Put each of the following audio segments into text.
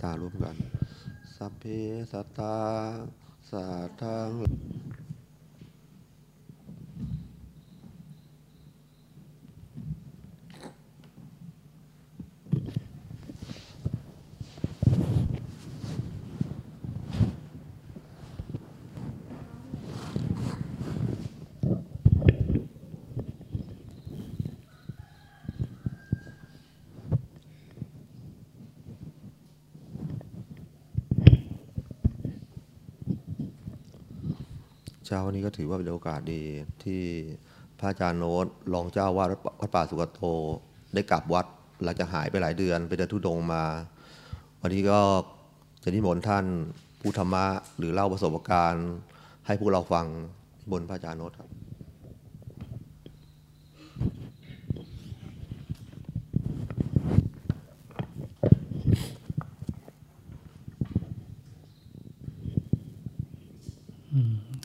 ตาร่วมกัน สัพเพสัตตาสัทธังาวันนี้ก็ถือว่าเป็นโอกาสดีที่พระอาจารย์โน้ตรองเจ้าวาดวัดป่าสุกโต ได้กลับวัดหลังจากหายไปหลายเดือน ไปเดินทุดงมา วันนี้ก็จะนิมนต์ท่านผู้ธรรมะหรือเล่าประสบการณ์ ให้พวกเราฟังบนพระอาจารย์โน้ตครับ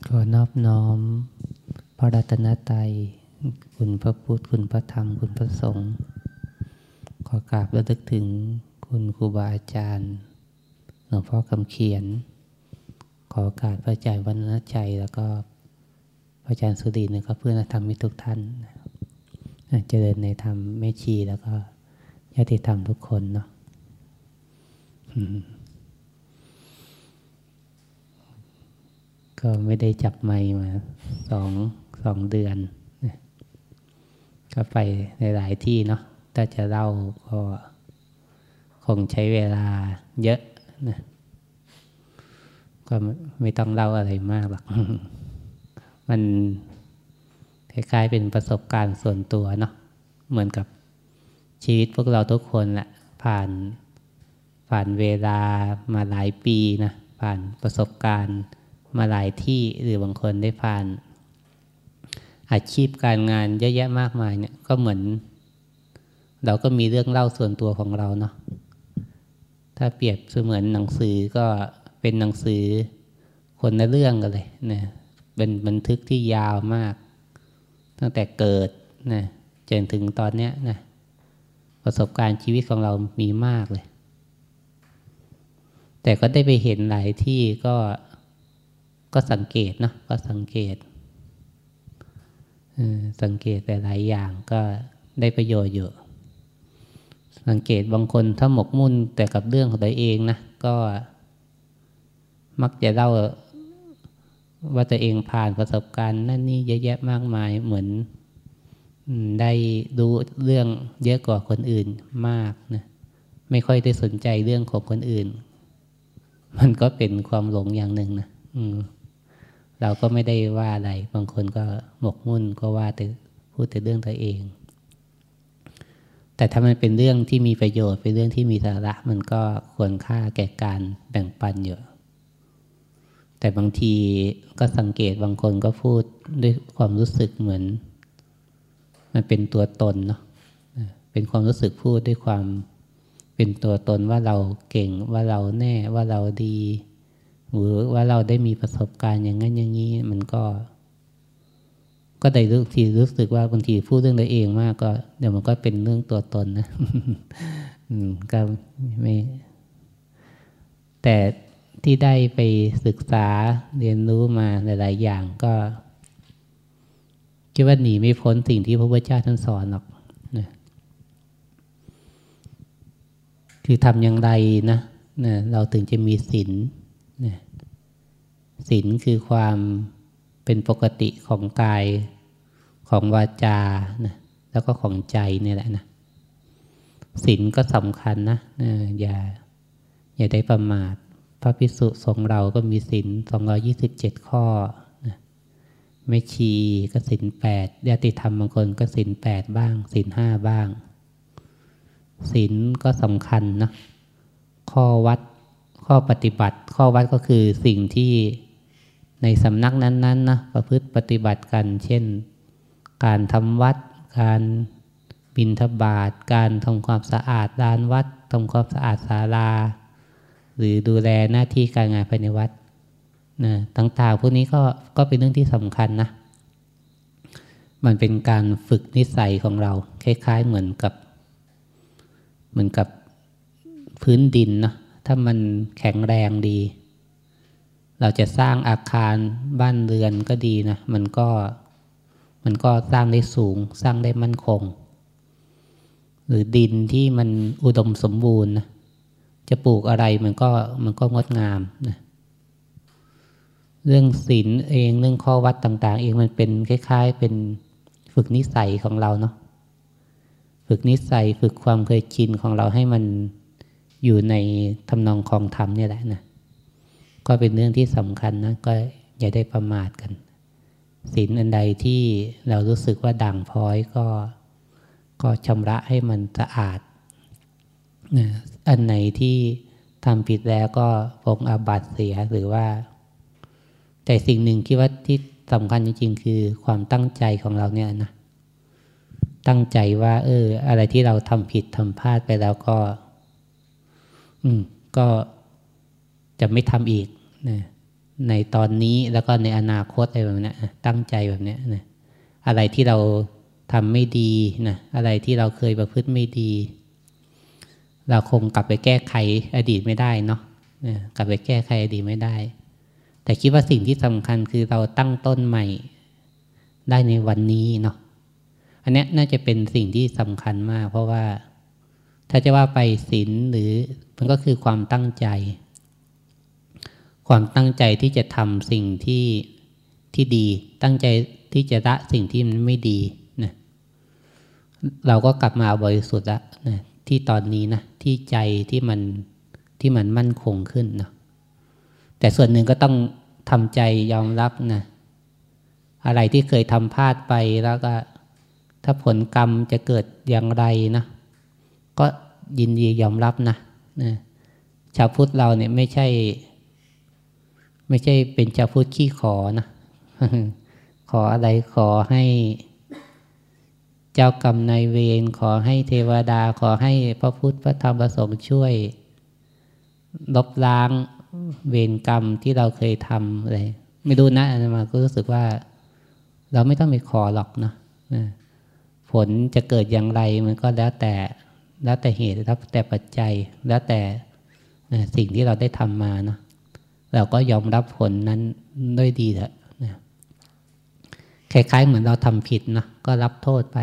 ขอนอบน้อม พระรัตนตรัยคุณพระพุทธ คุณพระธรรม คุณพระสงฆ์ ขอกราบระลึกถึงคุณครูบาอาจารย์ หลวงพ่อคำเขียน ขอโอกาสพระอาจารย์วันนชัย แล้วก็พระอาจารย์สุดีนะครับเพื่อนธรรมมิทุกท่านเจริญในธรรมแม่ชีแล้วก็ญาติธรรมทุกคนเนาะอืม ก็ไม่ได้จับไมค์มาสองสองเดือนก็ไปในหลายที่เนาะถ้าจะเล่าก็คงใช้เวลาเยอะนะก็ไม่ต้องเล่าอะไรมากหรอก มันคล้ายๆเป็นประสบการณ์ส่วนตัวเนาะ เหมือนกับชีวิตพวกเราทุกคนแหละ ผ่านผ่านเวลามาหลายปีนะ ผ่านประสบการณ์ มาหลายที่หรือบางคนได้ผ่าน อาชีพการงานเยอะแยะมากมายเนี่ยก็เหมือน เราก็มีเรื่องเล่าส่วนตัวของเราเนาะถ้าเปรียบเสมือนหนังสือก็เป็นหนังสือคนละเรื่องกันเลยนะเป็นบันทึกที่ยาวมาก ตั้งแต่เกิดนะจนถึงตอนเนี้ยนะประสบการณ์ชีวิตของเรามีมากเลย แต่ก็ได้ไปเห็นหลายที่ก็ ก็สังเกตเนาะก็สังเกตสังเกตแต่หลายอย่างก็ได้ประโยชน์อยู่สังเกตบางคนถ้าหมกมุ่นแต่กับเรื่องของตัวเองนะก็มักจะเล่าว่าตัวเองผ่านประสบการณ์ นั่นนี่เยอะแยะมากมายเหมือนได้รู้เรื่องเยอะกว่าคนอื่นมากนะไม่ค่อยได้สนใจเรื่องของคนอื่น มันก็เป็นความหลงอย่างหนึ่งนะอืม เราก็ไม่ได้ว่าอะไร บางคนก็หมกมุ่นก็ว่าแต่พูดแต่เรื่องตัวเอง แต่ถ้ามันเป็นเรื่องที่มีประโยชน์ เป็นเรื่องที่มีสาระ มันก็ควรค่าแก่การแบ่งปันอยู่แต่บางทีก็สังเกตบางคนก็พูดด้วยความรู้สึกเหมือน มันเป็นตัวตนเนาะเป็นความรู้สึกพูดด้วยความเป็นตัวตนว่าเราเก่งว่าเราแน่ว่าเราดี หรือว่าเราได้มีประสบการณ์อย่างนั้นอย่างนี้ มันก็ ก็ได้รู้ทีรู้สึกว่าบางทีพูดเรื่องตัวเองมากก็ เดี๋ยวมันก็เป็นเรื่องตัวตนนะอืมก็ไม่แต่ที่ได้ไปศึกษาเรียนรู้มาหลาย ๆ อย่างก็คิดว่าหนีไม่พ้นสิ่งที่พระพุทธเจ้าท่านสอนหรอกนะคือทำอย่างไรนะนะ เราถึงจะมีศีล ศีลคือความเป็นปกติของกายของวาจานะแล้วก็ของใจนี่แหละนะศีลก็สำคัญนะอย่าอย่าได้ประมาท พระพิสุสงฆ์เราก็มีศีลสองยี่สิบเจ็ดข้อนะไม่ชีก็ศีลแปดญาติธรรมบางคนก็ศีลแปดบ้างศีลห้าบ้างศีลก็สำคัญนะข้อวัดข้อปฏิบัติ ข้อวัดก็คือสิ่งที่ ในสำนักนั้นๆนะประพฤติปฏิบัติกัน เช่น การทำวัด การบินทบาท การทำความสะอาดลานวัดทำความสะอาดศาลา หรือดูแลหน้าที่การงานภายในวัดนะต่างๆ พวกนี้ก็ก็เป็นเรื่องที่สำคัญนะ มันเป็นการฝึกนิสัยของเรา คล้าย ๆ เหมือนกับ เหมือนกับพื้นดินนะถ้ามันแข็งแรงดี เราจะสร้างอาคารบ้านเรือนก็ดีนะ มันก็มันก็สร้างได้สูง สร้างได้มั่นคง หรือดินที่มันอุดมสมบูรณ์นะจะปลูกอะไรมันก็มันก็งดงามนะเรื่องศีลเองเรื่องข้อวัดต่าง ๆ เองมันเป็นคล้าย ๆ เป็นฝึกนิสัยของเราเนาะฝึกนิสัยฝึกความเคยชินของเราให้มันอยู่ในทำนองคองธรรมนี่แหละนะ ก็เป็นเรื่องที่สำคัญนะก็อย่าได้ประมาทกันศีลอันใดที่เรารู้สึกว่าด่างพร้อยก็ ก็ชำระให้มันสะอาดนะอันไหนที่ทำผิดแล้วก็พงอาบัตเสียหรือว่า แต่สิ่งหนึ่งคิดว่าที่สำคัญจริงๆคือความตั้งใจของเราเนี่ยนะตั้งใจว่า เออ อะไรที่เราทำผิดทำพลาดไปแล้วก็ อืม ก็จะไม่ทำอีก นะในตอนนี้แล้วก็ในอนาคตอะไรแบบนี้ตั้งใจแบบนี้นะอะไรที่เราทำไม่ดีนะอะไรที่เราเคยประพฤติไม่ดี เราคงกลับไปแก้ไขอดีตไม่ได้เนาะกลับไปแก้ไขอดีตไม่ได้ แต่คิดว่าสิ่งที่สำคัญคือเราตั้งต้นใหม่ได้ในวันนี้เนาะอันนี้น่าจะเป็นสิ่งที่สำคัญมาก เพราะว่าถ้าจะว่าไปศีลหรือมันก็คือความตั้งใจ ความตั้งใจที่จะทำสิ่งที่ที่ดี ตั้งใจที่จะละสิ่งที่มันไม่ดีนะเราก็กลับมาบริสุทธิ์ละนะที่ตอนนี้นะที่ใจที่มันที่มันมั่นคงขึ้นนะแต่ส่วนหนึ่งก็ต้องทำใจยอมรับนะอะไรที่เคยทำพลาดไปแล้วก็ ถ้าผลกรรมจะเกิดอย่างไรนะก็ยินดียอมรับนะนะชาวพุทธเราเนี่ยไม่ใช่ ไม่ใช่เป็นชาวพุทธขี้ขอนะ ขออะไรขอให้ เจ้ากรรมนายเวรขอให้เทวดาขอให้พระพุทธพระธรรมพระสงฆ์ช่วย ลบล้างเวรกรรมที่เราเคยทำอะไรไม่ดูนะอามาก็รู้สึกว่า เราไม่ต้องไปขอหรอกนะผลจะเกิดอย่างไรมันก็แล้วแต่แล้วแต่เหตุแล้วแต่ปัจจัย แล้วแต่สิ่งที่เราได้ทำมาเนาะ เราก็ยอมรับผลนั้นด้วยดีเถอะนะคล้ายๆเหมือนเราทำผิดนะก็รับโทษไป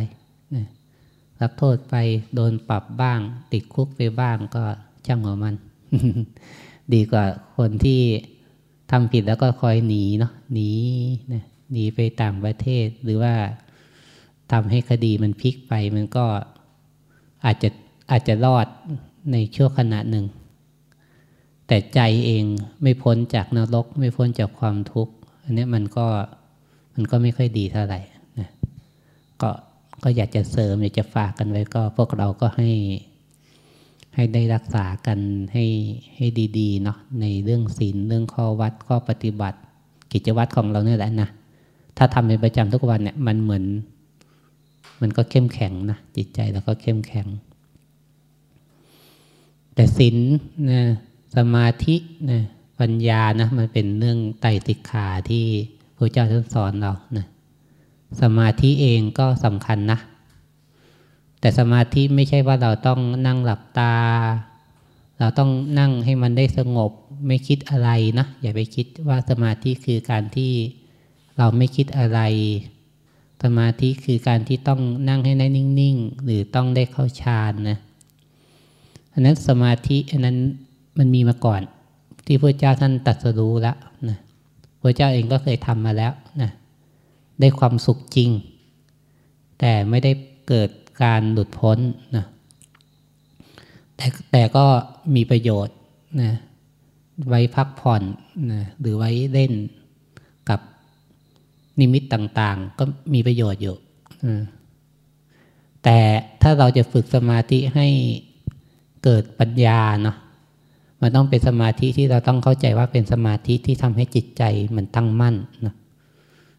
นะรับโทษไปโดนปรับบ้าง ติดคุกไปบ้างก็ช่างหัวมัน ดีกว่าคนที่ทำผิดแล้วก็คอยหนีเนาะหนีนะหนีไปต่างประเทศหรือว่าทำให้คดีมันพลิกไปมันก็อาจจะอาจจะรอดในช่วงขณะหนึ่ง แต่ใจเองไม่พ้นจากนรก ไม่พ้นจากความทุกข์ อันนี้มันก็มันก็ไม่ค่อยดีเท่าไหร่นะก็ก็อยากจะเสริมอยากจะฝากกันไว้ก็พวกเราก็ให้ให้ได้รักษากันให้ให้ดีๆเนาะในเรื่องศีลเรื่องข้อวัดข้อปฏิบัติ กิจวัตรของเราเนี่ยแหละนะถ้าทำเป็นประจำทุกวันเนี่ยมันเหมือน มันก็เข้มแข็งนะจิตใจเราก็เข้มแข็ง แต่ศีลนะ สมาธินะปัญญานะมันเป็นเรื่องไตรสิกขาที่พระเจ้าท่านสอนเรานะสมาธิเองก็สำคัญนะ แต่สมาธิไม่ใช่ว่าเราต้องนั่งหลับตา เราต้องนั่งให้มันได้สงบไม่คิดอะไรนะ อย่าไปคิดว่าสมาธิคือการที่เราไม่คิดอะไร สมาธิคือการที่ต้องนั่งให้ได้นิ่ง ๆ หรือต้องได้เข้าฌานนะอันนั้นสมาธิอันนั้น มันมีมาก่อน ที่พระเจ้าท่านตัดสรู้แล้วนะพระเจ้าเองก็เคยทำมาแล้วนะได้ความสุขจริง แต่ไม่ได้เกิดการหลุดพ้นนะแต่แต่ก็มีประโยชน์นะไว้พักผ่อนนะหรือไว้เล่นกับนิมิตต่างๆ ก็มีประโยชน์อยู่ แต่ถ้าเราจะฝึกสมาธิให้เกิดปัญญาเนาะ มันต้องเป็นสมาธิที่เราต้องเข้าใจว่าเป็นสมาธิที่ทำให้จิตใจมันตั้งมั่นนะ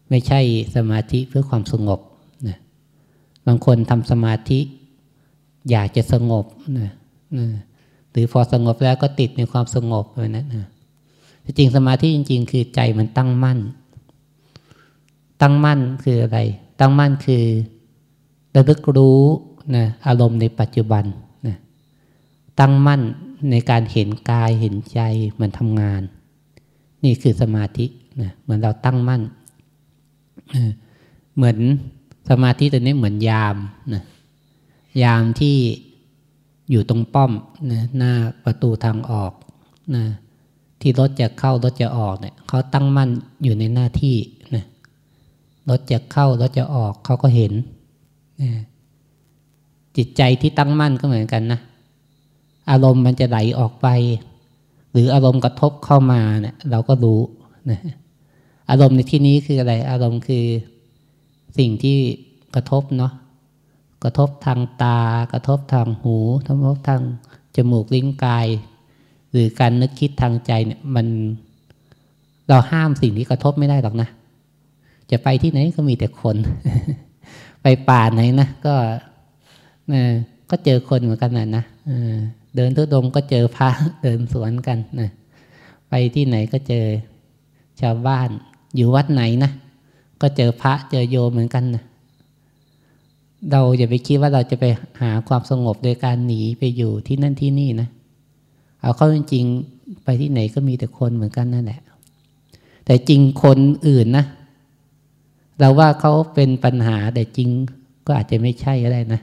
ไม่ใช่สมาธิเพื่อความสงบนะบางคนทำสมาธิอยากจะสงบนะนะหรือพอสงบแล้วก็ติดในความสงบแบบนั้นนะจริงสมาธิจริง ๆ คือใจมันตั้งมั่น ตั้งมั่นคืออะไร ตั้งมั่นคือระลึกรู้นะอารมณ์ในปัจจุบันนะตั้งมั่น ในการเห็นกายเห็นใจมันทำงาน นี่คือสมาธินะเหมือนเราตั้งมั่น เหมือนสมาธิตัวนี้เหมือนยามนะยามที่อยู่ตรงป้อมนะหน้าประตูทางออกนะที่รถจะเข้ารถจะออกเนี่ยเขาตั้งมั่นอยู่ในหน้าที่นะรถจะเข้ารถจะออกเขาก็เห็นนะจิตใจที่ตั้งมั่นก็เหมือนกันนะ อารมณ์มันจะไหลออกไป หรืออารมณ์กระทบเข้ามาเนะี่ยเราก็รู้นะอารมณ์ในที่นี้คืออะไร อารมณ์คือสิ่งที่กระทบเนาะกระทบทางตา กระทบทางหูกระทบทางจมูกลิ้นกาย หรือการนึกคิดทางใจเนี่ยมันเราห้ามสิ่งที่กระทบไม่ได้หรอกนะ จะไปที่ไหนก็มีแต่คน ไปป่าไหนนะก็ก็เจอคนเหมือนกันนะนะ เดินทุดงก็เจอพระเดินสวนกันนะไปที่ไหนก็เจอชาวบ้าน อยู่วัดไหนนะก็เจอพระเจอโยมเหมือนกันนะเราอย่าไปคิดว่าเราจะไปหาความสงบโดยการหนีไปอยู่ที่นั่นที่นี่นะเอาเข้าจริงๆไปที่ไหนก็มีแต่คนเหมือนกันนั่นแหละ แต่จริงคนอื่นนะเราว่าเขาเป็นปัญหาแต่จริงก็อาจจะไม่ใช่อะไรนะ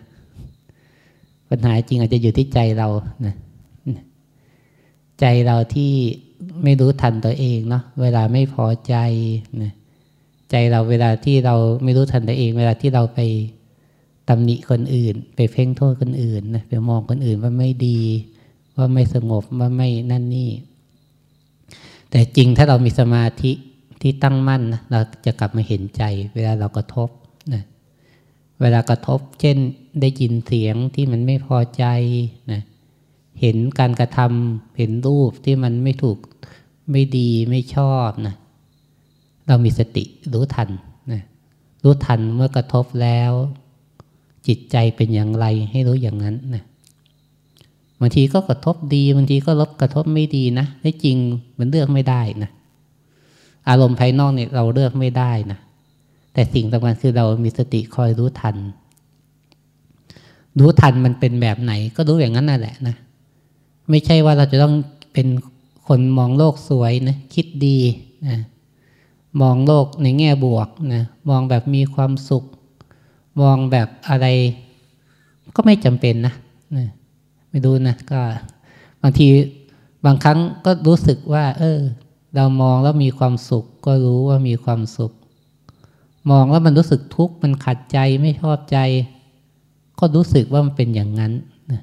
ปัญหาจริงอาจจะอยู่ที่ใจเรานะใจเราที่ไม่รู้ทันตัวเองเนาะเวลาไม่พอใจนะใจเราเวลาที่เราไม่รู้ทันตัวเอง เวลาที่เราไปตำหนิคนอื่น ไปเพ่งโทษคนอื่นนะไปมองคนอื่นว่าไม่ดี ว่าไม่สงบว่าไม่นั่นนี่ แต่จริงถ้าเรามีสมาธิที่ตั้งมั่นนะเราจะกลับมาเห็นใจ เวลาเรากระทบนะ เวลากระทบ เช่นได้ยินเสียงที่มันไม่พอใจนะเห็นการกระทำเห็นรูปที่มันไม่ถูกไม่ดีไม่ชอบนะเรามีสติรู้ทันนะรู้ทันเมื่อกระทบแล้ว จิตใจเป็นอย่างไรให้รู้อย่างนั้นนะบางทีก็กระทบดีบางทีก็ลบกระทบไม่ดีนะที่จริงมันเลือกไม่ได้นะอารมณ์ภายนอกเนี่ยเราเลือกไม่ได้นะ แต่สิ่งสำคัญคือเรามีสติคอยรู้ทัน รู้ทันมันเป็นแบบไหน ก็รู้อย่างนั้นนั่นแหละนะ ไม่ใช่ว่าเราจะต้องเป็นคนมองโลกสวยนะ คิดดีนะมองโลกในแง่บวกนะมองแบบมีความสุข มองแบบอะไร ก็ไม่จำเป็นนะนะไม่ดูนะก็บางทีบางครั้งก็รู้สึกว่า เออ เรามองแล้วมีความสุข ก็รู้ว่ามีความสุข มองแล้วมันรู้สึกทุกข์มันขัดใจไม่ชอบใจ ก็รู้สึกว่ามันเป็นอย่างนั้นนะ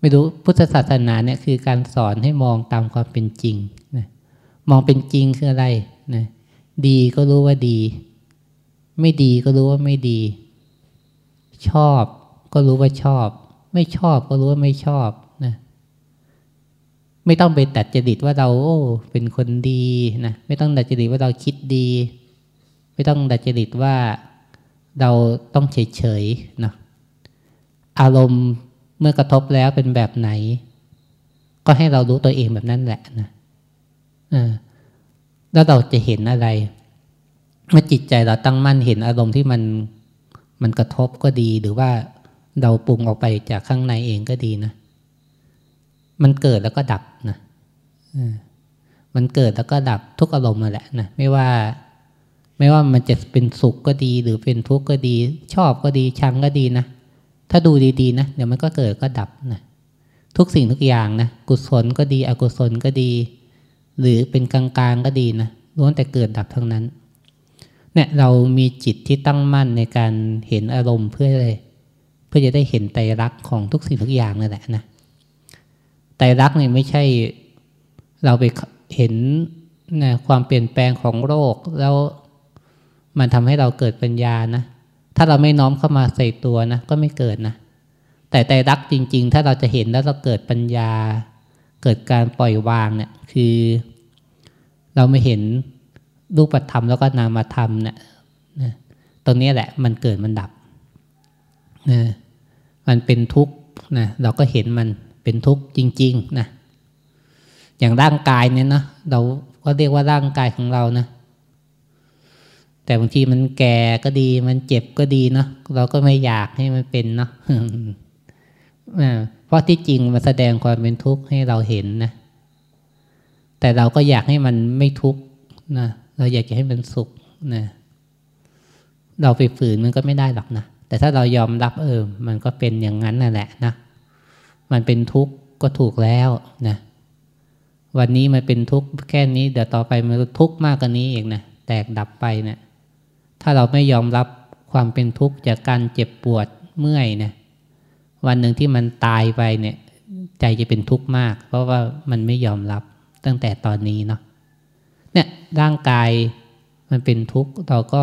ไม่รู้พุทธศาสนาเนี่ยคือการสอนให้มองตามความเป็นจริงนะมองเป็นจริงคืออะไรนะดีก็รู้ว่าดี ไม่ดีก็รู้ว่าไม่ดี ชอบก็รู้ว่าชอบ ไม่ชอบก็รู้ว่าไม่ชอบนะไม่ต้องไปตัดจริตว่าเราโอ้เป็นคนดีนะไม่ต้องดัดจริตว่าเราคิดดี ไม่ต้องดัดจริตว่าเราต้องเฉยเฉยนะอารมณ์เมื่อกระทบแล้วเป็นแบบไหน ก็ให้เรารู้ตัวเองแบบนั้นแหละนะแล้วเราจะเห็นอะไร เมื่อจิตใจเราตั้งมั่นเห็นอารมณ์ที่มันมันกระทบก็ดี หรือว่าเราปรุงออกไปจากข้างในเองก็ดีนะ มันเกิดแล้วก็ดับนะมันเกิดแล้วก็ดับทุกอารมณ์มาแหละนะไม่ว่า ไม่ว่ามันจะเป็นสุขก็ดี หรือเป็นทุกข์ก็ดี ชอบก็ดีชังก็ดีนะถ้าดูดีๆนะเดี๋ยวมันก็เกิดก็ดับนะทุกสิ่งทุกอย่างนะกุศลก็ดี อกุศลก็ดี หรือเป็นกลางๆก็ดีนะล้วนแต่เกิดดับทั้งนั้นเนี่ยเรามีจิตที่ตั้งมั่นในการเห็นอารมณ์เพื่ออะไรเพื่อจะได้เห็นไตรลักษณ์ของทุกสิ่งทุกอย่างนั่นแหละนะไตรลักษณ์เนี่ยไม่ใช่เราไปเห็นนะความเปลี่ยนแปลงของโลกแล้ว มันทำให้เราเกิดปัญญานะ ถ้าเราไม่น้อมเข้ามาใส่ตัวนะ ก็ไม่เกิดนะ แต่ไตรลักจริง ๆ ถ้าเราจะเห็นแล้วเราเกิดปัญญา เกิดการปล่อยวางเนี่ย คือ เราไม่เห็นรูปธรรมแล้วก็นามธรรมเนี่ยตรงนี้แหละ มันเกิดมันดับนะมันเป็นทุกข์นะเราก็เห็นมันเป็นทุกข์จริง ๆ นะ อย่างร่างกายเนี่ยนะเราก็เรียกว่าร่างกายของเรานะ แต่บางทีมันแก่ก็ดี มันเจ็บก็ดีเนาะเราก็ไม่อยากให้มันเป็นเนาะเพราะที่จริงมันแสดงความเป็นทุกข์ให้เราเห็นนะ แต่เราก็อยากให้มันไม่ทุกข์นะเราอยากจะให้มันสุขนะเราไปฝืนมันก็ไม่ได้หรอกนะแต่ถ้าเรายอมรับเออ มันก็เป็นอย่างนั้นนั่นแหละนะมันเป็นทุกข์ก็ถูกแล้วนะวันนี้มันเป็นทุกข์แค่นี้เดี๋ยวต่อไปมันทุกข์มากกว่านี้เองนะแตกดับไปเนะี่ย ถ้าเราไม่ยอมรับความเป็นทุกข์จากการเจ็บปวดเมื่อยเนะวันหนึ่งที่มันตายไปเนี่ย ใจจะเป็นทุกข์มาก เพราะว่ามันไม่ยอมรับตั้งแต่ตอนนี้เนาะเนี่ยร่างกายมันเป็นทุกข์เราก็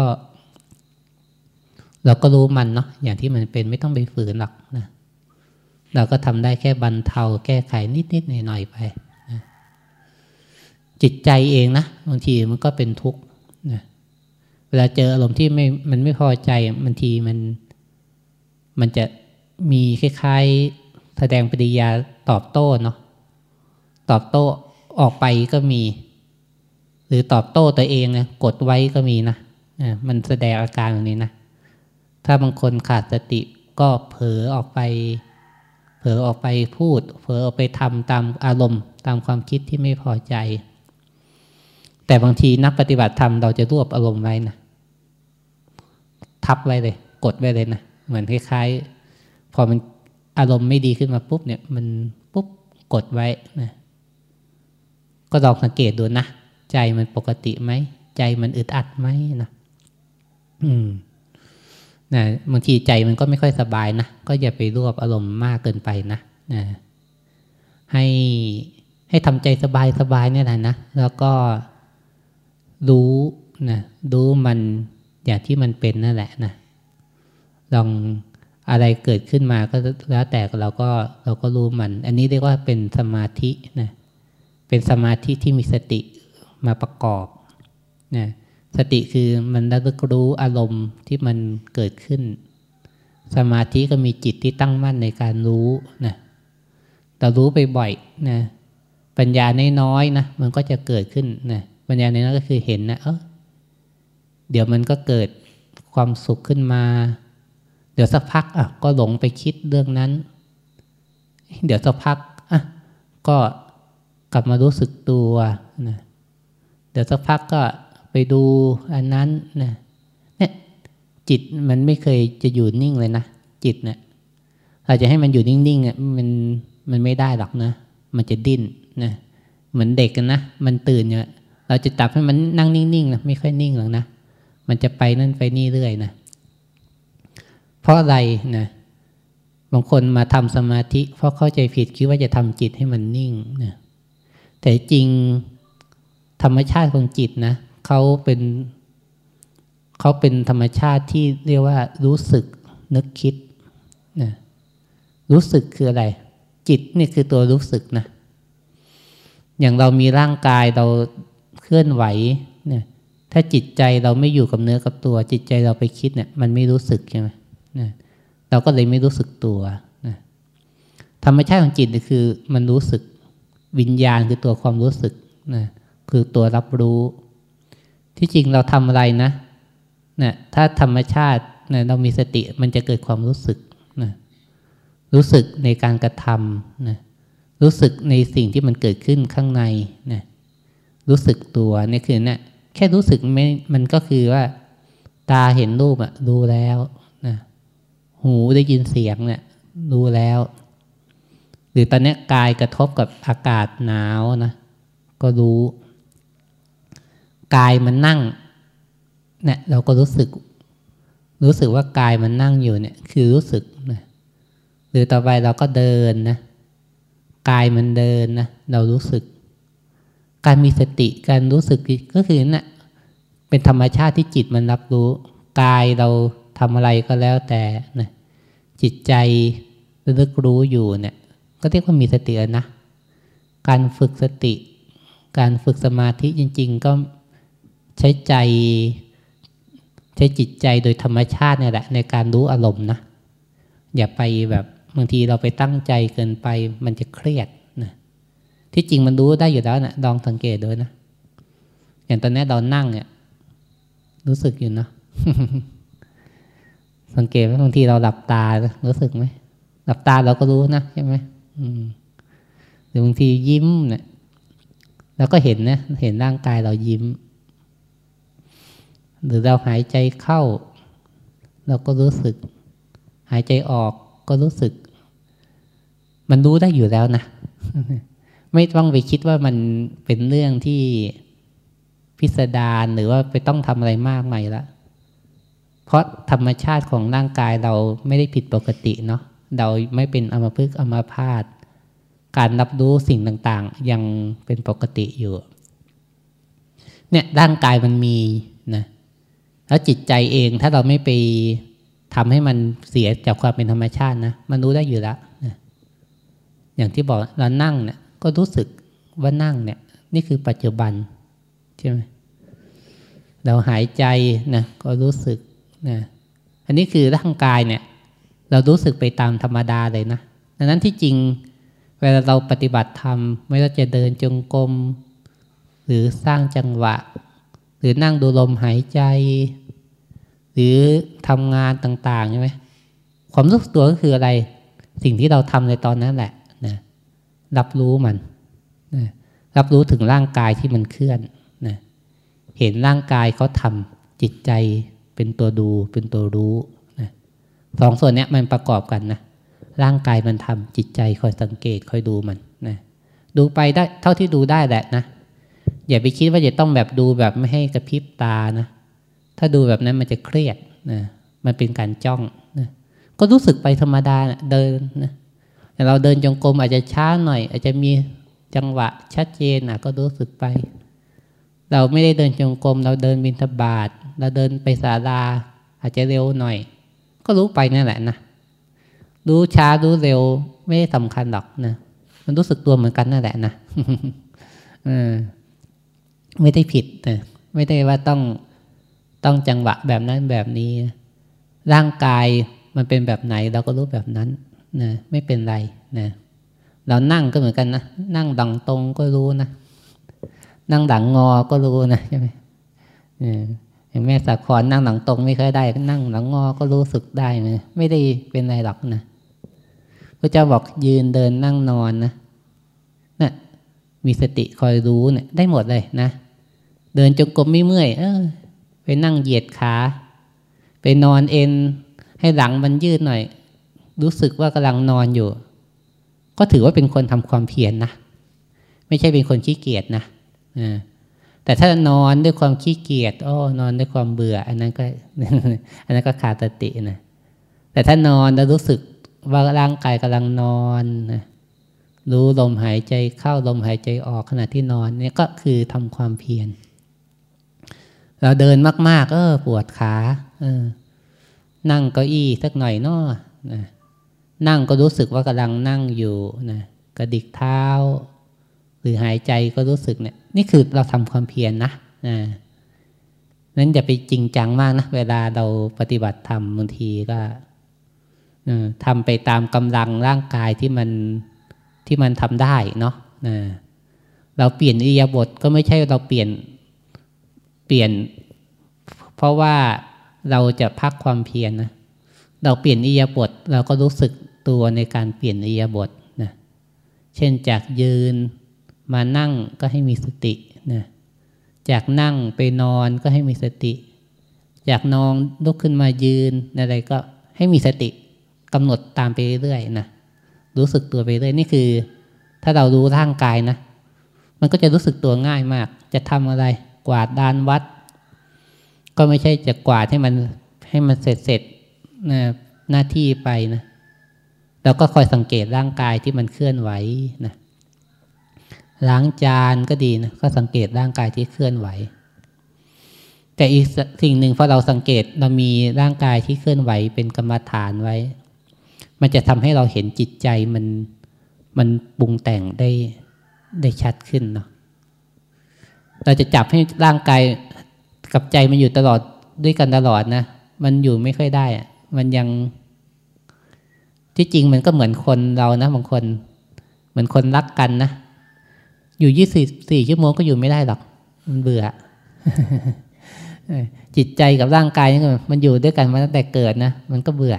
เราก็รู้มันเนาะอย่างที่มันเป็นไม่ต้องไปฝืนหรอกนะเราก็ทำได้แค่บรรเทาแก้ไขนิดๆหน่อยๆไปนะจิตใจเองนะบางทีมันก็เป็นทุกข์นะ เวลาเจออารมณ์ที่ไม่มันไม่พอใจบางทีมัน มันจะมีคล้ายๆแสดงปฏิยาตอบโต้เนาะตอบโต้ออกไปก็มี หรือตอบโต้ตัวเองนะกดไว้ก็มีนะมันแสดงอาการแบบนี้นะถ้าบางคนขาดสติก็เผลอออกไป เผลอออกไปพูด เผลอออกไปทำตามอารมณ์ตามความคิดที่ไม่พอใจ แต่บางทีนักปฏิบัติธรรมเราจะรวบอารมณ์ไว้นะ ทับไว้เลย กดไว้เลยนะ เหมือนคล้ายๆ พอมันอารมณ์ไม่ดีขึ้นมาปุ๊บเนี่ย มันปุ๊บกดไว้นะ ก็ลองสังเกตดูนะ ใจมันปกติไหม ใจมันอึดอัดไหมนะ อืมนะบางทีใจมันก็ไม่ค่อยสบายนะ ก็อย่าไปรวบอารมณ์มากเกินไปนะนะให้ให้ทำใจสบายสบายเนี่ยแหละนะ แล้วก็รู้นะ รู้มัน อย่างที่มันเป็นนั่นแหละนะลองอะไรเกิดขึ้นมาก็แล้วแต่เราก็เราก็รู้มัน อันนี้เรียกว่าเป็นสมาธินะเป็นสมาธิที่มีสติมาประกอบนะสติคือมันระลึกรู้อารมณ์ที่มันเกิดขึ้น สมาธิก็มีจิตที่ตั้งมั่นในการรู้นะแต่รู้ไปบ่อยนะปัญญาน้อยๆนะมันก็จะเกิดขึ้นนะปัญญาน้อยก็คือเห็นนะเออ เดี๋ยวมันก็เกิดความสุขขึ้นมา เดี๋ยวสักพักอะก็หลงไปคิดเรื่องนั้น เดี๋ยวสักพักอะก็กลับมารู้สึกตัวนะเดี๋ยวสักพักก็ไปดูอันนั้นนะเนี่ยจิตมันไม่เคยจะอยู่นิ่งเลยนะจิตเนะี่ยเราจะให้มันอยู่นิ่งๆอะมันมันไม่ได้หรอกนะ มันจะดิ้นนะเหมือนเด็กกันนะมันตื่นเนี่ยเราจะตับให้มันนั่งนิ่งๆนะไม่ค่อยนิ่งหรอกนะ มันจะไปนั่นไปนี่เรื่อยนะ เพราะอะไรนะบางคนมาทำสมาธิ เพราะเข้าใจผิดคิดว่าจะทำจิตให้มันนิ่งนะแต่จริงธรรมชาติของจิตนะเขาเป็นเขาเป็นธรรมชาติที่เรียกว่ารู้สึกนึกคิดนะรู้สึกคืออะไร จิตนี่คือตัวรู้สึกนะ อย่างเรามีร่างกายเราเคลื่อนไหวเนี่ย ถ้าจิตใจเราไม่อยู่กับเนื้อกับตัว จิตใจเราไปคิดเนี่ย มันไม่รู้สึกใช่ไหมนะเราก็เลยไม่รู้สึกตัวนะธรรมชาติของจิตคือมันรู้สึกวิญญาณคือตัวความรู้สึกนะคือตัวรับรู้ ที่จริงเราทำอะไรนะนะถ้าธรรมชาตินะเรามีสติมันจะเกิดความรู้สึกนะรู้สึกในการกระทำนะรู้สึกในสิ่งที่มันเกิดขึ้นข้างในนะรู้สึกตัวนี่คือเนะี่ย แค่รู้สึกไม่มันก็คือว่า ตาเห็นรูปอะรู้แล้วนะหูได้ยินเสียงเนี่ยรู้แล้ว หรือตอนนี้กายกระทบกับอากาศหนาวนะก็รู้ กายมันนั่งเนี่ยเราก็รู้สึก รู้สึกว่ากายมันนั่งอยู่เนี่ย คือรู้สึกนะหรือต่อไปเราก็เดินนะกายมันเดินนะเรารู้สึก การมีสติการรู้สึกก็คือนะ่ะเป็นธรรมชาติที่จิตมันรับรู้ กายเราทำอะไรก็แล้วแต่นะจิตใจระลึกรู้อยู่เนี่ย ก็เรียกว่ามีสตินะ การฝึกสติ การฝึกสมาธิจริง ๆ ก็ใช้ใจ ใช้จิตใจโดยธรรมชาติเนี่ยแหละในการรู้อารมณ์นะ อย่าไปแบบบางทีเราไปตั้งใจเกินไป มันจะเครียด ที่จริงมันรู้ได้อยู่แล้วนะลองสังเกตดูนะอย่างตอนนี้เรานั่งเนี่ย รู้สึกอยู่นะสังเกตว่าบางทีเราหลับตารู้สึกไหมหลับตาเราก็รู้นะใช่ไหมหรือบางทียิ้มเนะี่ยเราก็เห็นนะเห็นร่างกายเรายิ้ม หรือเราหายใจเข้า เราก็รู้สึก หายใจออกก็รู้สึก มันรู้ได้อยู่แล้วนะ ไม่ต้องไปคิดว่ามันเป็นเรื่องที่พิสดารหรือว่าไปต้องทำอะไรมากมายละ เพราะธรรมชาติของร่างกายเราไม่ได้ผิดปกติเนาะ เราไม่เป็นอมพึกอมพาตการรับรู้สิ่งต่างๆ ยังเป็นปกติอยู่ เนี่ยร่างกายมันมีนะ แล้วจิตใจเองถ้าเราไม่ไปทำให้มันเสียจากความเป็นธรรมชาตินะ มันรู้ได้อยู่แล้วนะอย่างที่บอกเรานั่งเนี่ย ก็รู้สึกว่านั่งเนี่ย นี่คือปัจจุบันใช่ไหมเราหายใจนะก็รู้สึกนะอันนี้คือร่างกายเนี่ย เรารู้สึกไปตามธรรมดาเลยนะดังนั้นที่จริงเวลาเราปฏิบัติธรรม ไม่ว่าจะเดินจงกรมหรือสร้างจังหวะ หรือนั่งดูลมหายใจ หรือทำงานต่างๆใช่ไหมความรู้สึกตัวก็คืออะไร สิ่งที่เราทำในตอนนั้นแหละนะ รับรู้มันนะรับรู้ถึงร่างกายที่มันเคลื่อนนะเห็นร่างกายเขาทำจิตใจเป็นตัวดูเป็นตัวรู้นะสองส่วนนี้มันประกอบกันนะร่างกายมันทำจิตใจคอยสังเกตคอยดูมันนะดูไปได้เท่าที่ดูได้แหละนะอย่าไปคิดว่าจะต้องแบบดูแบบไม่ให้กระพริบตานะถ้าดูแบบนั้นมันจะเครียดนะมันเป็นการจ้องนะก็รู้สึกไปธรรมดานะเดินนะ เราเดินจงกรมอาจจะช้าหน่อย อาจจะมีจังหวะชัดเจนนะก็รู้สึกไป เราไม่ได้เดินจงกรมเราเดินบินทบาทเราเดินไปศาลาอาจจะเร็วหน่อย ก็รู้ไปนั่นแหละนะรู้ช้ารู้เร็วไม่ได้สำคัญหรอกนะมันรู้สึกตัวเหมือนกันนั่นแหละนะไม่ได้ผิดนะไม่ได้ว่าต้องต้องจังหวะแบบนั้นแบบนี้ ร่างกายมันเป็นแบบไหนเราก็รู้แบบนั้น นะไม่เป็นไรนะเรานั่งก็เหมือนกันนะนั่งดังตรงก็รู้นะนั่งดังงอก็รู้นะใช่ไหมอย่างแม่สักครนั่งหลังตรงไม่เคยได้ นั่งหลังงอก็รู้สึกได้ไหมไม่ได้เป็นไรหรอกนะพระเจ้าบอกยืนเดินนั่งนอนนะนะ่ะมีสติคอยรู้เนะี่ยได้หมดเลยนะ เดินจงกรมไม่เมื่อยเออไปนั่งเหยียดขา ไปนอนเอ็นให้หลังมันยืดหน่อย รู้สึกว่ากำลังนอนอยู่ ก็ถือว่าเป็นคนทำความเพียรนนะไม่ใช่เป็นคนขี้เกียจนะแต่ถ้านอนด้วยความขี้เกียจอ้อนอนด้วยความเบื่อ อันนั้นก็ อันนั้นก็ขาดสตินะแต่ถ้านอนแล้วรู้สึกว่าร่างกายกำลังนอนนะรู้ลมหายใจเข้าลมหายใจออกขณะที่นอนเนี่ยก็คือทำความเพียรเราเดินมาก ๆ เออ ปวดขา เออ นั่งเก้าอี้สักหน่อยนอนะ นั่งก็รู้สึกว่ากำลังนั่งอยู่นะกระดิกเท้า หรือหายใจก็รู้สึกเนี่ย นี่คือเราทำความเพียรนนะนะนั้นอย่าไปจริงจังมากนะ เวลาเราปฏิบัติธรรมบางทีก็ทำไปตามกำลังร่างกายที่มันที่มันทำได้เนาะเราเปลี่ยนอิยาบทก็ไม่ใช่เราเปลี่ยนเปลี่ยน เพราะว่าเราจะพักความเพียรนนะเราเปลี่ยนอิยาบทเราก็รู้สึก ตัวในการเปลี่ยนอิยาบทนะเช่นจากยืนมานั่งก็ให้มีสตินะจากนั่งไปนอนก็ให้มีสติ จากนอนลุกขึ้นมายืนอะไรก็ให้มีสติกำหนดตามไปเรื่อยๆนะรู้สึกตัวไปเรื่อยนี่คือ ถ้าเรารู้ร่างกายนะ มันก็จะรู้สึกตัวง่ายมาก จะทำอะไรกวาดดานวัด ก็ไม่ใช่จะกวาดให้มันให้มันเสร็จเสร็จนะหน้าที่ไปนะ เราก็คอยสังเกตร่างกายที่มันเคลื่อนไหวนะล้างจานก็ดีนะก็สังเกตร่างกายที่เคลื่อนไหว แต่อีกสิ่งหนึ่งพอเราสังเกตเรามีร่างกายที่เคลื่อนไหวเป็นกรรมฐานไว้ มันจะทำให้เราเห็นจิตใจมันมันปรุงแต่งได้ได้ชัดขึ้นเนาะเราจะจับให้ร่างกายกับใจมันอยู่ตลอดด้วยกันตลอดนะ มันอยู่ไม่ค่อยได้อะมันยัง ที่จริงมันก็เหมือนคนเรานะบางคน เหมือนคนรักกันนะ อยู่ยี่สิบสี่ชั่วโมงก็อยู่ไม่ได้หรอก มันเบื่อ จิตใจกับร่างกายนี่มันอยู่ด้วยกันมาตั้งแต่เกิดนะ มันก็เบื่อ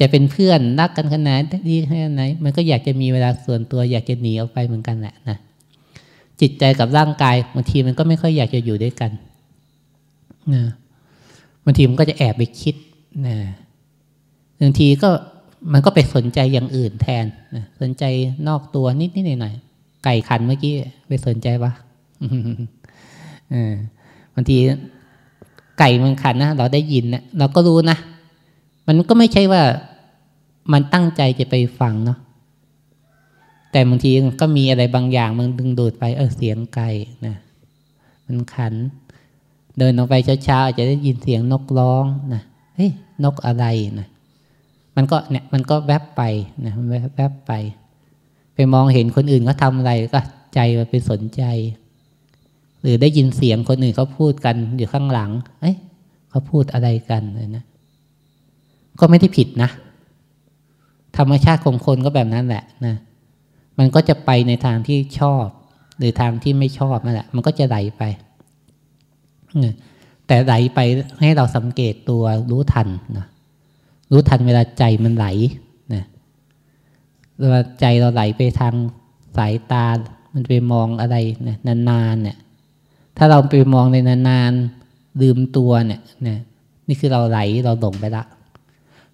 จะเป็นเพื่อนรักกันขนาดดีขนาดไหน มันก็อยากจะมีเวลาส่วนตัว อยากจะหนีออกไปเหมือนกันแหละนะ จิตใจกับร่างกายบางทีมันก็ไม่ค่อยอยากจะอยู่ด้วยกันนะบางทีมันก็จะแอบไปคิดนะ บางทีก็มันก็ไปสนใจอย่างอื่นแทนนะสนใจนอกตัวนิดนิดหน่อยหน่อยไก่ขันเมื่อกี้ไปสนใจปะบางทีไก่มันขันนะเราได้ยินนะเราก็รู้นะมันก็ไม่ใช่ว่ามันตั้งใจจะไปฟังเนาะแต่บางทีก็มีอะไรบางอย่างมันดึงดูดไป เออเสียงไก่นะมันขัน เดินออกไปเช้าๆอาจจะได้ยินเสียงนกร้องนะเฮ้ยนกอะไรนะ มันก็เนี่ยมันก็แวบไปนะแวบแวบไป ไปมองเห็นคนอื่นเขาทาอะไรก็ใจมันไปสนใจ หรือได้ยินเสียงคนอื่นเขาพูดกันอยู่ข้างหลัง เอ้ยเขาพูดอะไรกันเลยนะก็ไม่ได้ผิดนะ ธรรมชาติของคนก็แบบนั้นแหละนะมันก็จะไปในทางที่ชอบ หรือทางที่ไม่ชอบนั่นแหละ มันก็จะไหลไปแต่ไหลไปให้เราสังเกตตัวรู้ทันนะ รู้ทันเวลาใจมันไหลนะเวลาใจเราไหลไปทางสายตา มันไปมองอะไรนะนานๆเนี่ย ถ้าเราไปมองในนานๆลืมตัวเนี่ยนะนี่คือเราไหลเราหลงไปละ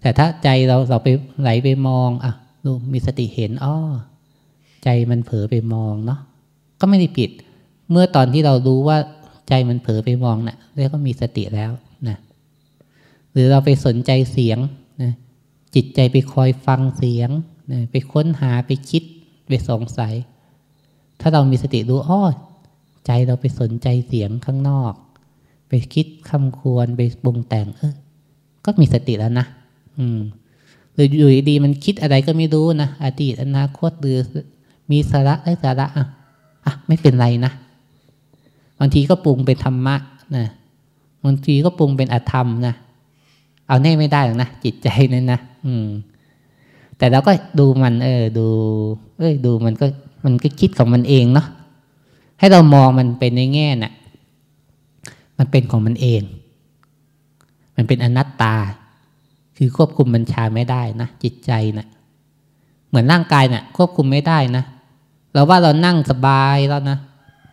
แต่ถ้าใจเราเราไปไหลไปมองอะดูมีสติเห็นอ้อใจมันเผลอไปมองเนาะก็ไม่ได้ผิด เมื่อตอนที่เรารู้ว่าใจมันเผลอไปมองนะ่ะเรียกว่ามีสติแล้วนะหรือเราไปสนใจเสียง นะจิตใจไปคอยฟังเสียงนะไปค้นหาไปคิด ไปสงสัย ถ้าเรามีสติรู้อ้อใจเราไปสนใจเสียงข้างนอก ไปคิดคำควรไปปรุงแต่ง เออ ก็มีสติแล้วนะ อืมหรืออยู่ดีมันคิดอะไรก็ไม่รู้นะอดีตอนาคตหรือมีสาระไร้สาระอะอะไม่เป็นไรนะบางทีก็ปรุงเป็นธรรมะนะบางทีก็ปรุงเป็นอธรรมนะ เอาแน่ไม่ได้หรอกนะจิตใจนั่นนะอืม แต่เราก็ดูมัน เออ ดู เอ้ยดูมันก็มันก็คิดของมันเองเนาะให้เรามองมันเป็นในแง่น่ะ มันเป็นของมันเอง มันเป็นอนัตตา คือควบคุมบัญชาไม่ได้นะจิตใจนะ่ะ เหมือนร่างกายนะ่ะ ควบคุมไม่ได้นะเราว่าเรานั่งสบายแล้วนะ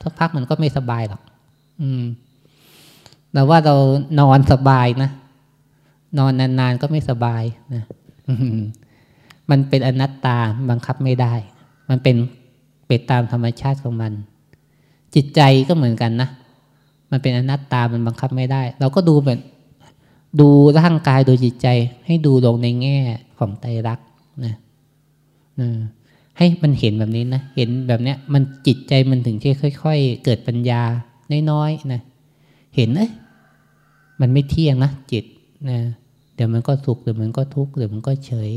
สักพักมันก็ไม่สบายหรอก อืมเราว่าเรานอนสบายนะ นอนนานๆก็ไม่สบายนะมันเป็นอนัตตาบังคับไม่ได้ มันเป็นเป็นตามธรรมชาติของมัน จิตใจก็เหมือนกันนะ มันเป็นอนัตตามันบังคับไม่ได้ เราก็ดูแบบดูร่างกายดูจิตใจ ให้ดูลงในแง่ของไตรักนะให้มันเห็นแบบนี้นะ เห็นแบบเนี้ย มันจิตใจมันถึงจะค่อย ๆ เกิดปัญญาน้อยๆนะ เห็นเอ้ยมันไม่เที่ยงนะจิตนะ เดี๋ยวมันก็สุขเดี๋ยวมันก็ทุกข์เดี๋ยวมันก็เฉย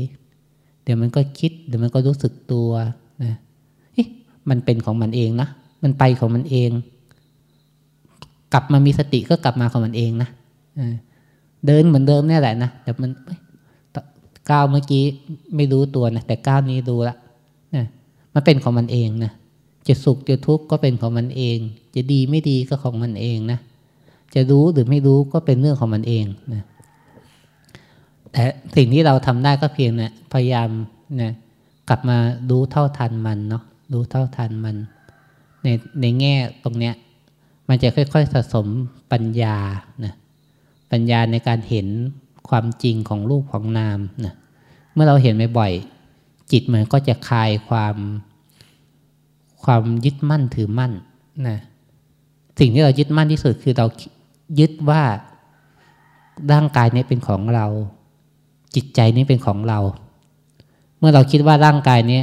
เดี๋ยวมันก็คิด เดี๋ยวมันก็รู้สึกตัวนะเอ๊ะมันเป็นของมันเองนะมันไปของมันเอง กลับมามีสติก็กลับมาของมันเองนะเดินเหมือนเดิมเนี่ยแหละนะแต่มันก้าวเมื่อกี้ไม่รู้ตัวนะแต่ก้าวนี้รู้ละนะมันเป็นของมันเองนะจะสุขจะทุกข์ก็เป็นของมันเอง จะดีไม่ดีก็ของมันเองนะจะรู้หรือไม่รู้ก็เป็นเรื่องของมันเองนะ แต่สิ่งที่เราทำได้ก็เพียงนะพยายามนะกลับมารู้เท่าทันมันเนาะรู้เท่าทันมัน ในในแง่ตรงเนี้ย มันจะค่อยๆสะสมปัญญานะปัญญาในการเห็นความจริงของรูปของนามนะเมื่อเราเห็นบ่อยๆจิตมันก็จะคลายความความยึดมั่นถือมั่นนะสิ่งที่เรายึดมั่นที่สุดคือเรายึดว่าร่างกายนี้เป็นของเรา จิตใจนี้เป็นของเรา เมื่อเราคิดว่าร่างกายนี้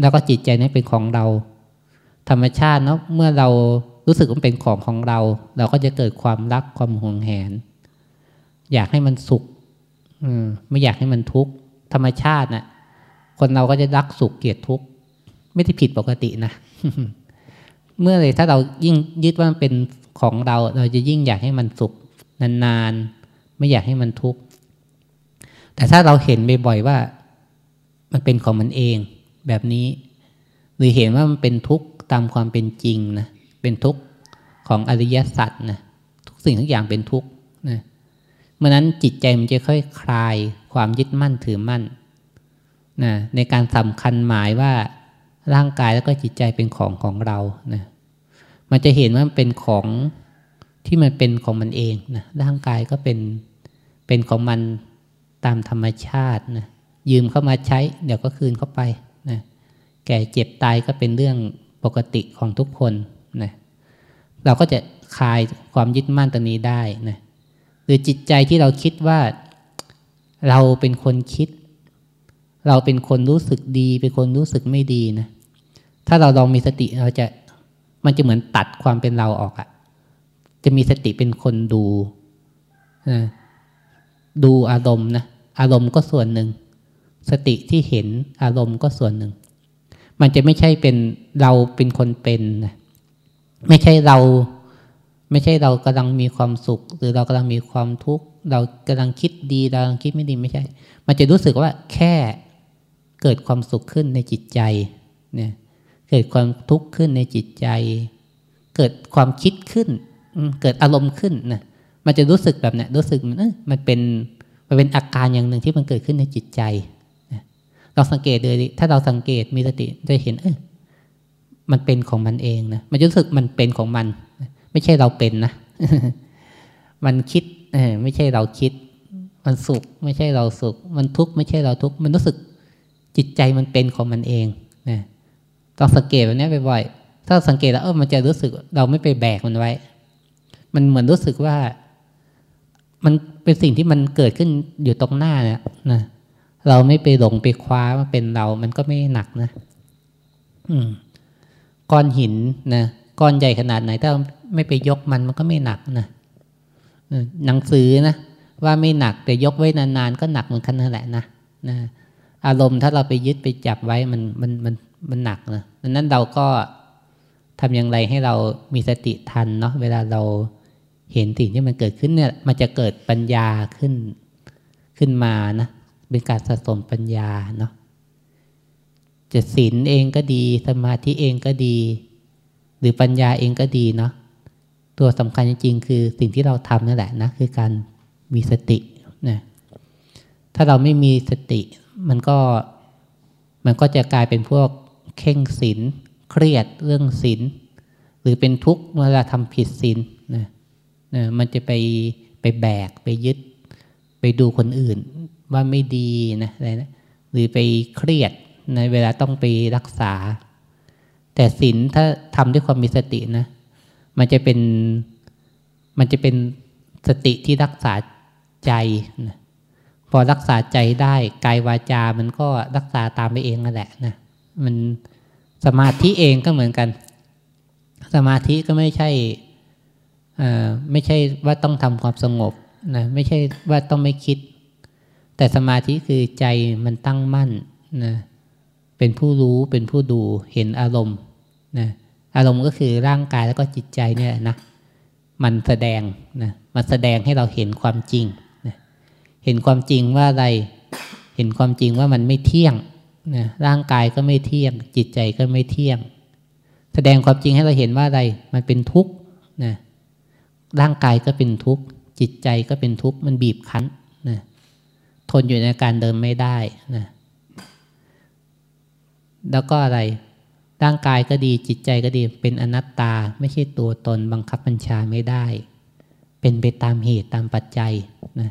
แล้วก็จิตใจนี้เป็นของเรา ธรรมชาติเนาะเมื่อเรารู้สึกว่าเป็นของของเรา เราก็จะเกิดความรักความห่วงแหน อยากให้มันสุขไม่อยากให้มันทุกข์ธรรมชาตินะ่ะ คนเราก็จะรักสุขเกลียดทุกข์ไม่ได้ผิดปกตินะเมื่อเลยถ้าเรายิ่งยึดว่ามันเป็นของเรา เราจะยิ่งอยากให้มันสุขนานๆไม่อยากให้มันทุกข์ แต่ถ้าเราเห็นบ่อยๆว่า มันเป็นของมันเองแบบนี้ หรือเห็นว่ามันเป็นทุกข์ตามความเป็นจริงนะเป็นทุกข์ของอริยสัจนะทุกสิ่งทุกอย่างเป็นทุกข์นะเมื่อนั้นจิตใจมันจะค่อยคลายความยึดมั่นถือมั่นนะในการสำคัญหมายว่าร่างกายแล้วก็จิตใจเป็นของของเรานะมันจะเห็นว่ามันเป็นของที่มันเป็นของมันเองนะร่างกายก็เป็นเป็นของมัน ตามธรรมชาตินะยืมเข้ามาใช้ เดี๋ยวก็คืนเข้าไปนะแก่เจ็บตายก็เป็นเรื่องปกติของทุกคนนะเราก็จะคลายความยึดมั่นตรงนี้ได้นะหรือจิตใจที่เราคิดว่าเราเป็นคนคิด เราเป็นคนรู้สึกดี เป็นคนรู้สึกไม่ดีนะถ้าเราลองมีสติเราจะมันจะเหมือนตัดความเป็นเราออกอะจะมีสติเป็นคนดูนะ ดูอารมณ์นะอารมณ์ก็ส่วนหนึ่ง สติที่เห็นอารมณ์ก็ส่วนหนึ่ง มันจะไม่ใช่เป็นเราเป็นคนเป็นนะไม่ใช่เรา ไม่ใช่เรากำลังมีความสุข หรือเรากำลังมีความทุกข์เรากำลังคิดดีเรากำลังคิดไม่ดีไม่ใช่ มันจะรู้สึกว่าแค่เกิดความสุขขึ้นในจิตใจเนี่ยเกิดความทุกข์ขึ้นในจิตใจ เกิดความคิดขึ้น เกิดอารมณ์ขึ้นนะ มันจะรู้สึกแบบนี้รู้สึกมันมันเป็นมันเป็นอาการอย่างหนึ่งที่มันเกิดขึ้นในจิตใจเราสังเกตเลยถ้าเราสังเกตมีสติจะเห็นเออมันเป็นของมันเองนะมันรู้สึกมันเป็นของมัน ไม่ใช่เราเป็นนะมันคิดเออไม่ใช่เราคิด มันสุข ไม่ใช่เราสุข มันทุกข์ไม่ใช่เราทุกข์มันรู้สึกจิตใจมันเป็นของมันเองนะต้องสังเกตแบบนี้บ่อยๆถ้าสังเกตแล้วเออมันจะรู้สึกเราไม่ไปแบกมันไว้ มันเหมือนรู้สึกว่า มันเป็นสิ่งที่มันเกิดขึ้นอยู่ตรงหน้าเนี่ยนะเราไม่ไปหลงไปคว้ามาเป็นเรา มันก็ไม่หนักนะ อืม ก้อนหินนะก้อนใหญ่ขนาดไหนถ้าไม่ไปยกมันมันก็ไม่หนักนะหนังสือนะว่าไม่หนักแต่ยกไว้นานๆก็หนักเหมือนกันนั่นแหละนะนะอารมณ์ถ้าเราไปยึดไปจับไว้มันมันมันมันหนักนะดังนั้นเราก็ทำอย่างไรให้เรามีสติทันเนาะเวลาเรา เห็นสิ่งที่มันเกิดขึ้นเนี่ย มันจะเกิดปัญญาขึ้นขึ้นมานะ เป็นการสะสมปัญญาเนาะจะศีลเองก็ดี สมาธิเองก็ดี หรือปัญญาเองก็ดีเนาะตัวสำคัญจริงๆคือสิ่งที่เราทำนั่นแหละนะ คือการมีสตินะถ้าเราไม่มีสติ มันก็มันก็จะกลายเป็นพวกเข่งศีลเครียดเรื่องศีลหรือเป็นทุกข์เวลาทำผิดศีล นะมันจะไปไปแบกไปยึด ไปดูคนอื่นว่าไม่ดีนะอะไรนะหรือไปเครียดในเวลาต้องไปรักษา แต่ศีลถ้าทำด้วยความมีสตินะ มันจะเป็นมันจะเป็นสติที่รักษาใจนะพอรักษาใจได้กายวาจา มันก็รักษาตามไปเองนั่นแหละนะมันสมาธิเองก็เหมือนกัน สมาธิก็ไม่ใช่ ไม่ใช่ว่าต้องทำความสงบนะไม่ใช่ว่าต้องไม่คิด แต่สมาธิคือใจมันตั้งมั่นนะเป็นผู้รู้เป็นผู้ดูเห็นอารมณ์นะอารมณ์ก็คือร่างกายแล้วก็จิตใจเนี่ยนะมันแสดงนะมันแสดงให้เราเห็นความจริงนะเห็นความจริงว่าอะไร เห็นความจริงว่ามันไม่เที่ยงนะร่างกายก็ไม่เที่ยง จิตใจก็ไม่เที่ยง แสดงความจริงให้เราเห็นว่าอะไร มันเป็นทุกข์นะ ร่างกายก็เป็นทุกข์ จิตใจก็เป็นทุกข์ มันบีบคั้นนะทนอยู่ในการเดินไม่ได้นะแล้วก็อะไร ร่างกายก็ดีจิตใจก็ดีเป็นอนัตตา ไม่ใช่ตัวตนบังคับบัญชาไม่ได้ เป็นไปตามเหตุตามปัจจัยนะ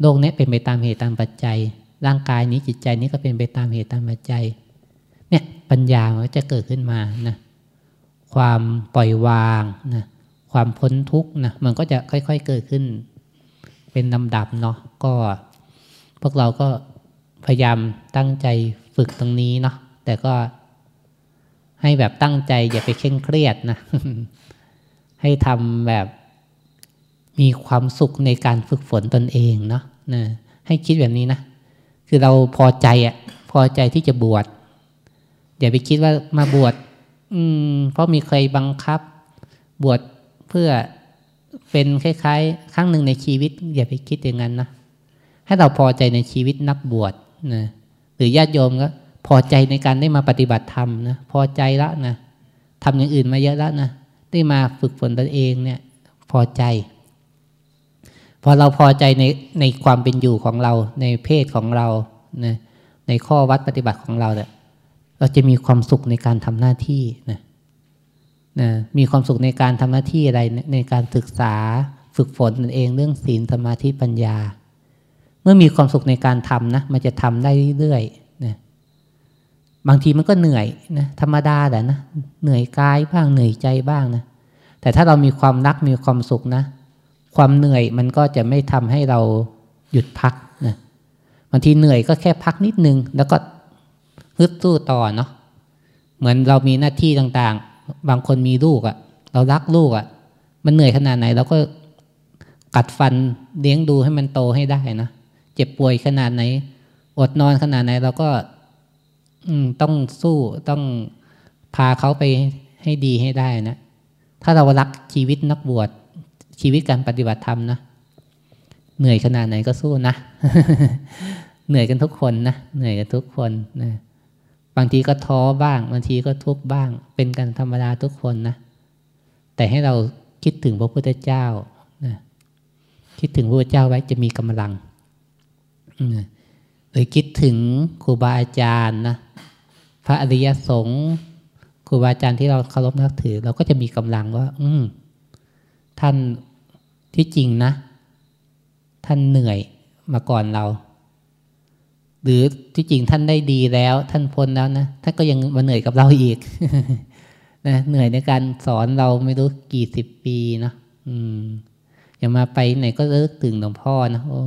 โลกนี้เป็นไปตามเหตุตามปัจจัย ร่างกายนี้จิตใจนี้ก็เป็นไปตามเหตุตามปัจจัย เนี่ยปัญญามันจะเกิดขึ้นมานะความปล่อยวางนะ ความพ้นทุกข์นะมันก็จะค่อย ๆเกิดขึ้น เป็นลำดับเนาะก็ พวกเราก็พยายามตั้งใจฝึกตรงนี้เนาะแต่ก็ให้แบบตั้งใจอย่าไปเคร่งเครียดนะ ให้ทำแบบมีความสุขในการฝึกฝนตนเองเนาะนะให้คิดแบบนี้นะ คือเราพอใจอะพอใจที่จะบวชอย่าไปคิดว่ามาบวชเพราะมีใครบังคับ บวช เพื่อเป็นคล้ายๆ ครั้งหนึ่งในชีวิต อย่าไปคิดอย่างนั้นนะให้เราพอใจในชีวิตนักบวชนะหรือญาติโยมก็พอใจในการได้มาปฏิบัติธรรมนะพอใจแล้วนะทำอย่างอื่นมาเยอะแล้วนะได้มาฝึกฝนตนเองเนี่ยพอใจพพอเราพอใจในในความเป็นอยู่ของเรา ในเพศของเรานะในข้อวัดปฏิบัติของเราเนี่ยเราจะมีความสุขในการทำหน้าที่นะ นะมีความสุขในการทำหน้าที่อะไรในการศึกษาฝึกฝนนั่นเองเรื่องศีลสมาธิปัญญา เมื่อมีความสุขในการทำนะมันจะทำได้เรื่อยๆนะบางทีมันก็เหนื่อยนะธรรมดาแหละนะเหนื่อยกายบ้างเหนื่อยใจบ้างนะแต่ถ้าเรามีความรักมีความสุขนะ ความเหนื่อยมันก็จะไม่ทำให้เราหยุดพักนะบางทีเหนื่อยก็แค่พักนิดนึง แล้วก็ฮึดสู้ต่อเนาะเหมือนเรามีหน้าที่ต่างๆ บางคนมีลูกอะ่ะ เรารักลูกอะ่ะ มันเหนื่อยขนาดไหนเราก็กัดฟันเลี้ยงดูให้มันโตให้ได้นะเจ็บป่วยขนาดไหน อดนอนขนาดไหนเราก็ต้องสู้ต้องพาเขาไปให้ดีให้ได้นะถ้าเรารักชีวิตนักบวชชีวิตการปฏิบัติธรรมนะเหนื่อยขนาดไหนก็สู้นะ เหนื่อยกันทุกคนนะเหนื่อยกันทุกคนนะ บางทีก็ท้อบ้าง บางทีก็ทุกข์บ้าง เป็นกันธรรมดาทุกคนนะ แต่ให้เราคิดถึงพระพุทธเจ้านะคิดถึงพระพุทธเจ้าไว้จะมีกำลังหรือคิดถึงครูบาอาจารย์นะพระอริยสงฆ์ครูบาอาจารย์ที่เราเคารพนับถือ เราก็จะมีกำลังว่า อืมท่านที่จริงนะ ท่านเหนื่อยมาก่อนเรา หรือที่จริงท่านได้ดีแล้ว ท่านพ้นแล้วนะท่านก็ยังมาเหนื่อยกับเราอีกนะเหนื่อยในการสอนเราไม่รู้กี่สิบปีนะอืมอย่ามาไปไหนก็เลิกถึงหลวงพ่อนะโอ้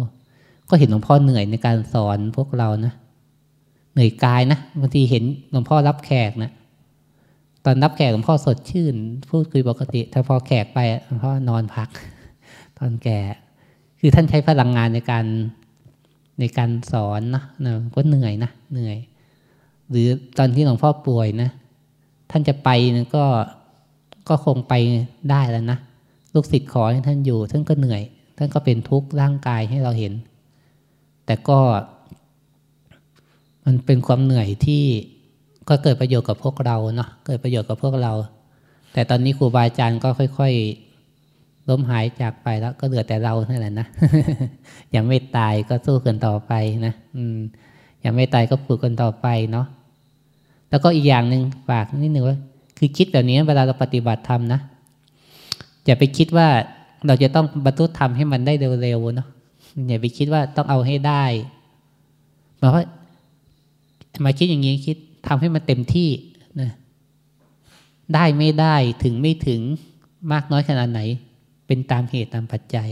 ก็เห็นหลวงพ่อเหนื่อยในการสอนพวกเรานะเหนื่อยกายนะบางทีเห็นหลวงพ่อรับแขกนะตอนรับแขกหลวงพ่อสดชื่น พูดคุยปกติ ถ้าพอแขกไปหลวงพ่อนอนพัก ตอนแก่ คือท่านใช้พลังงานในการ ในการสอนนะนะก็เหนื่อยนะเหนื่อย หรือตอนที่หลวงพ่อป่วยนะท่านจะไปนะก็ก็คงไปได้แล้วนะลูกศิษย์ขอให้ท่านอยู่ ท่านก็เหนื่อย ท่านก็เป็นทุกข์ร่างกายให้เราเห็น แต่ก็มันเป็นความเหนื่อยที่ก็เกิดประโยชน์กับพวกเราเนาะเกิดประโยชน์กับพวกเรา แต่ตอนนี้ครูบาอาจารย์ก็ค่อย ๆ ล้มหายจากไปแล้วก็เหลือแต่เราเท่านั้นนะยังไม่ตายก็สู้กันต่อไปนะอืมยังไม่ตายก็ฝึกกันต่อไปเนาะแล้วก็อีกอย่างหนึ่งฝากนิดหนึ่งว่า คือคิดแบบนี้เวลาเราปฏิบัติธรรมนะอย่าไปคิดว่าเราจะต้องบรรลุธรรมให้มันได้เร็วๆเนาะอย่าไปคิดว่าต้องเอาให้ได้หมายว่ามาคิดอย่างนี้คิดทำให้มันเต็มที่นะได้ไม่ได้ถึงไม่ถึงมากน้อยขนาดไหน เป็นตามเหตุตามปัจจัย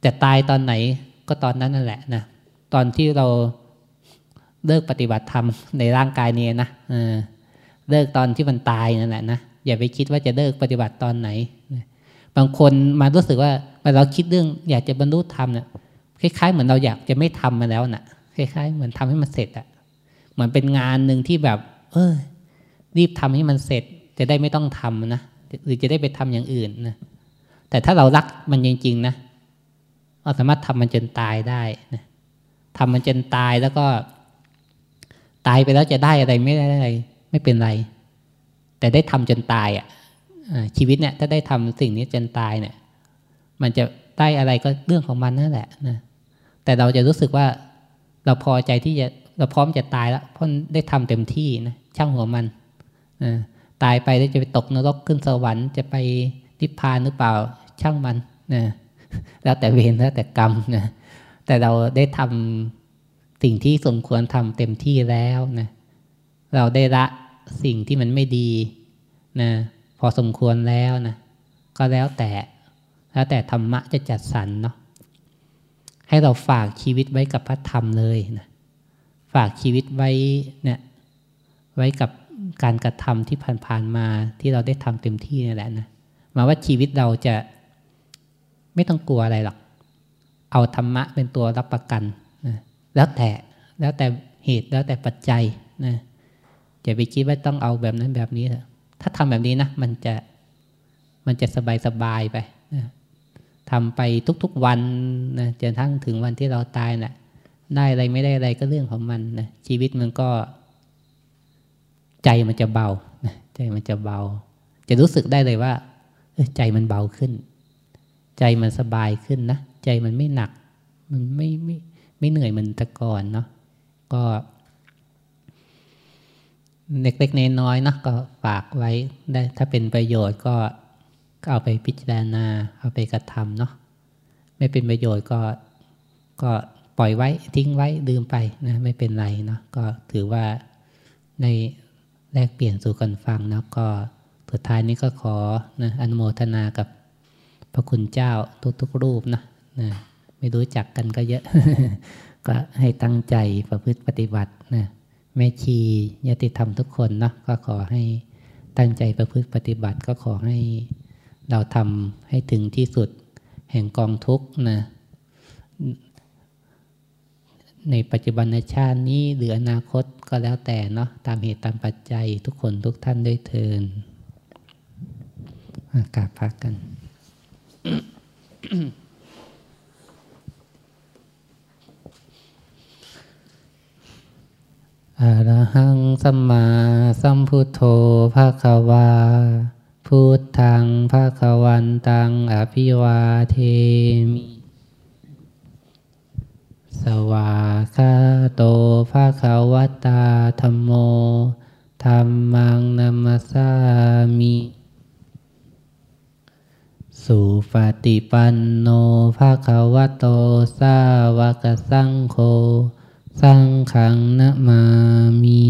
แต่ตายตอนไหนก็ตอนนั้นนั่นแหละนะตอนที่เราเลิกปฏิบัติธรรมในร่างกายนี้นะเลิกตอนที่มันตายนั่นแหละนะอย่าไปคิดว่าจะเลิกปฏิบัติตอนไหน บางคนมารู้สึกว่าเราคิดเรื่อง อยากจะบรรลุธรรมเนี่ยคล้ายๆเหมือนเราอยากจะไม่ทำมาแล้วนะ่ะ คล้ายๆ เหมือนทำให้มันเสร็จอะเหมือนเป็นงานหนึ่งที่แบบ เออรีบทำให้มันเสร็จ จะได้ไม่ต้องทำนะ หรือจะได้ไปทำอย่างอื่นนะแต่ถ้าเรารักมันจริงๆนะเราสามารถทำมันจนตายได้นะทำมันจนตายแล้วก็ ตายไปแล้วจะได้อะไรไม่ได้อะไร ไม่เป็นไร แต่ได้ทำจนตายอะชีวิตเนี่ย ถ้าได้ทำสิ่งนี้จนตายเนี่ย มันจะได้อะไรก็เรื่องของมันนั่นแหละนะแต่เราจะรู้สึกว่าเราพอใจที่จะเราพร้อมจะตายแล้วเพราะได้ทำเต็มที่นะช่างหัวมัน ตายไปแล้วจะไปตกนรกขึ้นสวรรค์จะไปนิพพานหรือเปล่าช่างมันนะแล้วแต่เวรแล้วแต่กรรมนะแต่เราได้ทำสิ่งที่สมควรทำเต็มที่แล้วนะเราได้ละสิ่งที่มันไม่ดีนะพอสมควรแล้วนะก็แล้วแต่แล้วแต่ธรรมะจะจัดสรรเนาะให้เราฝากชีวิตไว้กับพระธรรมเลยนะฝากชีวิตไว้เนี่ยไว้กับ การกระทำที่ผ่านๆมาที่เราได้ทำเต็มที่นี่แหละนะมาว่าชีวิตเราจะไม่ต้องกลัวอะไรหรอก เอาธรรมะเป็นตัวรับประกันนะแล้วแต่แล้วแต่เหตุแล้วแต่ปัจจัยนะอย่าไปคิดว่าต้องเอาแบบนั้นแบบนี้ถ้าทำแบบนี้นะมันจะมันจะสบายสบายไปนะทำไปทุกๆวันนะจนทั้งถึงวันที่เราตายนะ่ะ ได้อะไรไม่ได้อะไรก็เรื่องของมันนะชีวิตมันก็ ใจมันจะเบาใจมันจะเบา จะรู้สึกได้เลยว่าใจมันเบาขึ้น ใจมันสบายขึ้นนะ ใจมันไม่หนัก มันไม่ไม่ไม่เหนื่อยเหมือนแต่ก่อนเนาะก็เล็กๆน้อยๆนะก็ฝากไว้ได้ ถ้าเป็นประโยชน์ก็เอาไปพิจารณา เอาไปกระทำเนาะไม่เป็นประโยชน์ก็ก็ปล่อยไว้ทิ้งไว้ลืมไปนะไม่เป็นไรเนาะก็ถือว่าใน แลกเปลี่ยนสู่กันฟังนะก็สุดท้ายนี้ก็ขอนะอนุโมทนากับพระคุณเจ้าทุกๆรูปนะนะไม่รู้จักกันก็เยอะ ก็ให้ตั้งใจประพฤติปฏิบัตินะแม่ชีญาติธรรมทุกคนนะก็ขอให้ตั้งใจประพฤติปฏิบัติก็ขอให้เราทำให้ถึงที่สุดแห่งกองทุกนะ ในปัจจุบันชาตินี้หรืออนาคตก็แล้วแต่เนาะตามเหตุตามปัจจัยทุกคนทุกท่านด้วยเทินอากาบพักกัน อรหังสัมมาสัมพุทโธภาควาพุทธังภาควันตังอภิวาเทมิ สวาคาโตภาคาวตาธรรมโมธรรมังนัมสามิสุปฏิปันโนภาคาวโตสาวกสังโฆ สังขังนะมามิ